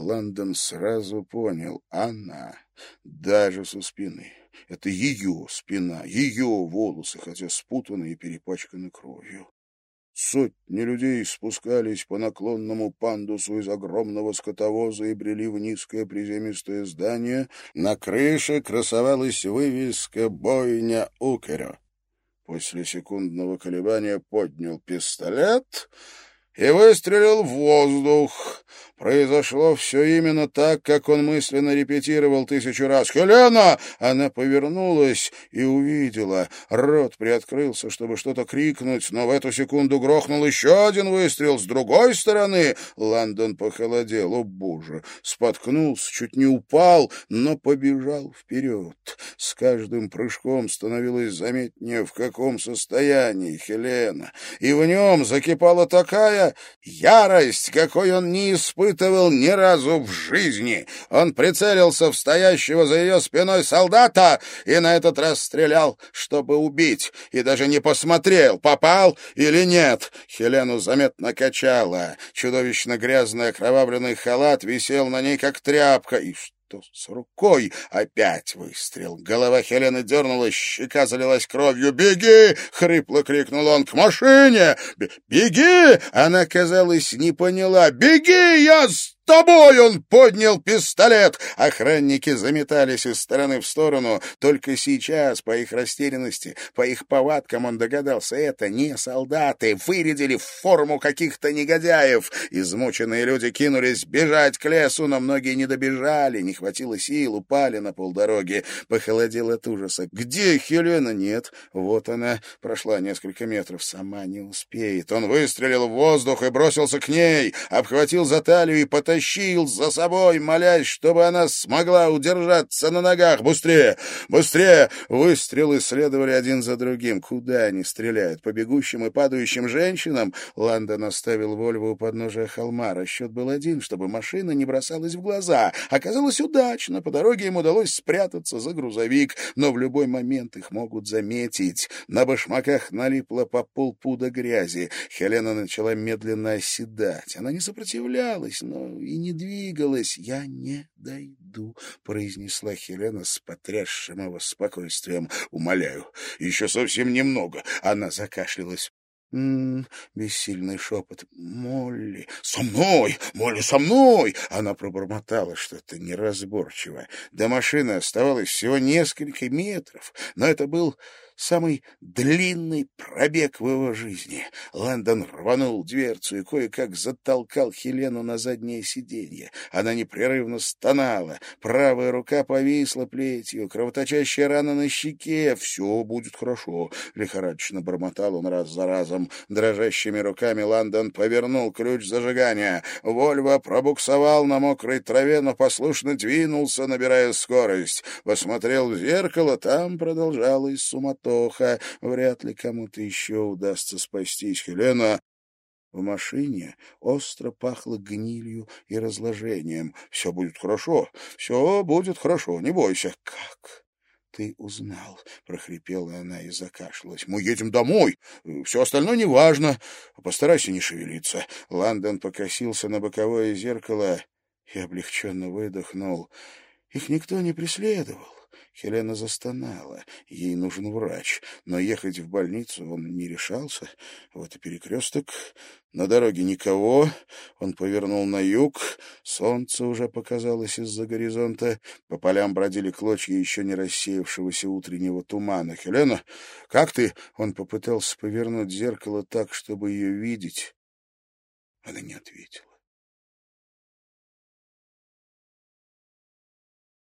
Лондон сразу понял — она, даже со спины. Это ее спина, ее волосы, хотя спутаны и перепачканы кровью. Сотни людей спускались по наклонному пандусу из огромного скотовоза и брели в низкое приземистое здание. На крыше красовалась вывеска «Бойня Укеря». После секундного колебания поднял пистолет и выстрелил в воздух. Произошло все именно так, как он мысленно репетировал тысячу раз. «Хелена!» Она повернулась и увидела. Рот приоткрылся, чтобы что-то крикнуть, но в эту секунду грохнул еще один выстрел с другой стороны. Лондон похолодел. О, боже! Споткнулся, чуть не упал, но побежал вперед. С каждым прыжком становилось заметнее, в каком состоянии Хелена. И в нем закипала такая ярость, какой он не испытывал ни разу в жизни. Он прицелился в стоящего за ее спиной солдата и на этот раз стрелял, чтобы убить, и даже не посмотрел, попал или нет. Хелену заметно качало. Чудовищно грязный окровавленный халат висел на ней, как тряпка. И что с рукой? Опять выстрел. Голова Хелены дернулась, щека залилась кровью. «Беги!» — хрипло крикнул он. «К машине! Беги!» Она, казалось, не поняла. «Беги! Я тобой!» Он поднял пистолет. Охранники заметались из стороны в сторону. Только сейчас, по их растерянности, по их повадкам, он догадался, это не солдаты. Вырядили в форму каких-то негодяев. Измученные люди кинулись бежать к лесу, но многие не добежали, не хватило сил, упали на полдороги. Похолодел от ужаса. «Где Хелена?» «Нет». Вот она. Прошла несколько метров. Сама не успеет. Он выстрелил в воздух и бросился к ней, обхватил за талию и потащил потащил за собой, молясь, чтобы она смогла удержаться на ногах. «Быстрее! Быстрее!» Выстрелы следовали один за другим. Куда они стреляют? По бегущим и падающим женщинам? Ландон оставил Вольву у подножия холма. Расчет был один, чтобы машина не бросалась в глаза. Оказалось удачно. По дороге им удалось спрятаться за грузовик, но в любой момент их могут заметить. На башмаках налипло по полпуда грязи. Хелена начала медленно оседать. Она не сопротивлялась, но и не двигалась. «Я не дойду», — произнесла Хелена с потрясшим его спокойствием. «Умоляю, еще совсем немного». Она закашлялась. Бессильный шепот. «Молли! Со мной! Молли, со мной!» Она пробормотала что-то неразборчиво. До машины оставалось всего несколько метров, но это был самый длинный пробег в его жизни. Лэндон рванул дверцу и кое-как затолкал Хелену на заднее сиденье. Она непрерывно стонала, правая рука повисла плетью, кровоточащая рана на щеке. «Все будет хорошо», — лихорадочно бормотал он раз за разом. Дрожащими руками Лэндон повернул ключ зажигания. Вольво пробуксовал на мокрой траве, но послушно двинулся, набирая скорость. Посмотрел в зеркало, там продолжалась суматоха. Вряд ли кому-то еще удастся спастись. Хелена в машине остро пахло гнилью и разложением. «Все будет хорошо, все будет хорошо, не бойся». «Как?» «Ты узнал», — прохрипела она и закашлялась. «Мы едем домой. Все остальное неважно. Постарайся не шевелиться». Ландон покосился на боковое зеркало и облегченно выдохнул. Их никто не преследовал. Хелена застонала. Ей нужен врач. Но ехать в больницу он не решался. Вот и перекресток. На дороге никого. Он повернул на юг. Солнце уже показалось из-за горизонта. По полям бродили клочья еще не рассеявшегося утреннего тумана. «Хелена, как ты?» Он попытался повернуть зеркало так, чтобы ее видеть. Она не ответила.